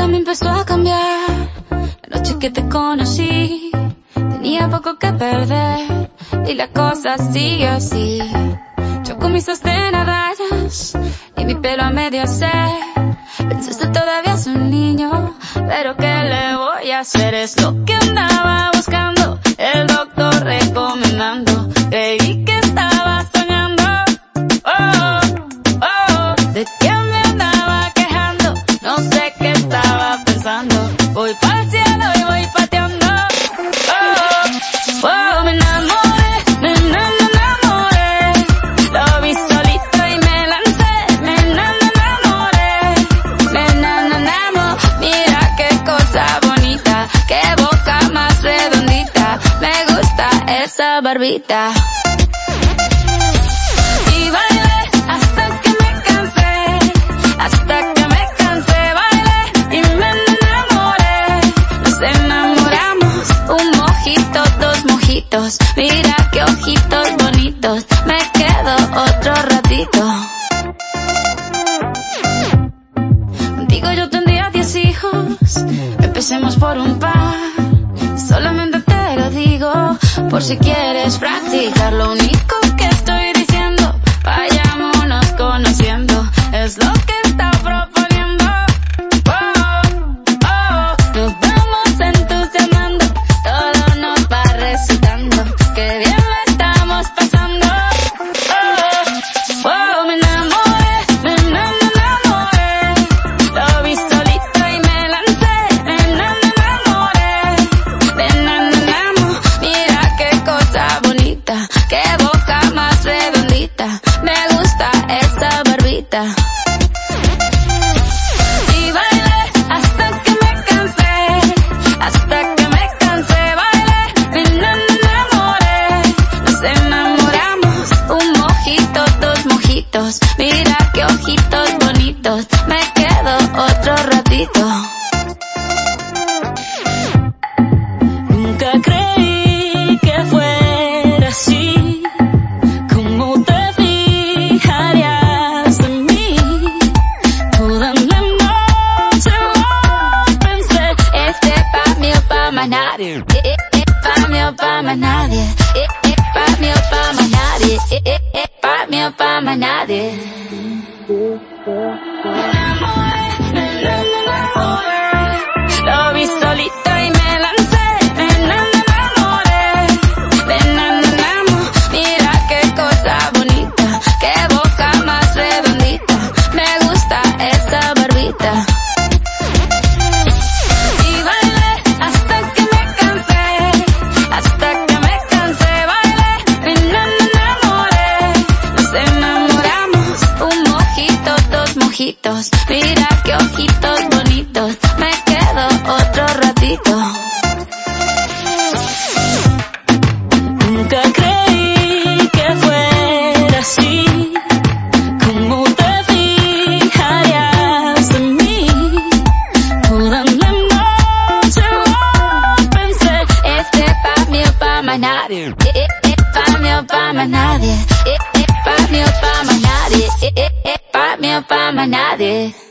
a. La noche que te conocí, tenía poco que perder. Y la cosa sigue así. Yo con mis sostén rayas y mi pelo a medio hacer. Pensaste todavía es un niño, pero ¿qué le voy a hacer? Es lo que andaba buscando, el doctor recomendando. Creí que Voy cielo y voy pateando. Oh, oh, me enamoré, me enamoré. Lo vi solito y me lancé. Me enamoré, me enamoré. Mira qué cosa bonita, qué boca más redondita. Me gusta esa barbita. Empecemos por un par, solamente te lo digo, por si quieres practicar lo único que me quedo otro ratito. Nunca creí que fuera así, como te fijarías en mí. Toda la noche pensé, este pa' mí o pa' más nadie, eh, eh, eh, pa' mí o pa' más nadie, pa' mí o pa' más nadie, pa' mí o pa' más nadie. Yeah. Mira qué ojitos bonitos, me quedo otro ratito. Nunca creí que fuera así, como te fijarías en mí. Toda la noche pensé, este pa' mí o pa' más nadie, eh, eh, eh, pa' mí o pa' más nadie, eh, eh, pa' mí o pa' más nadie, eh, eh, eh, pa' mí o pa' más nadie.